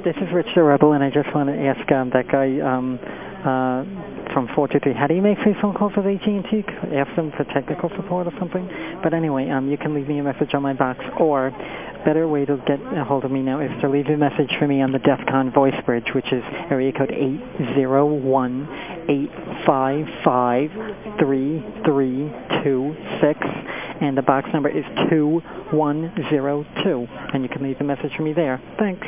This is Rich the Rebel, and I just want to ask um, that guy um, uh, from 423, how do you make free phone calls with AT&T? Ask them for technical support or something. But anyway, um, you can leave me a message on my box, or better way to get a hold of me now is to leave a message for me on the DEF CON voice bridge, which is area code eight zero one eight five five three three two six, and the box number is 2102, and you can leave a message for me there. Thanks.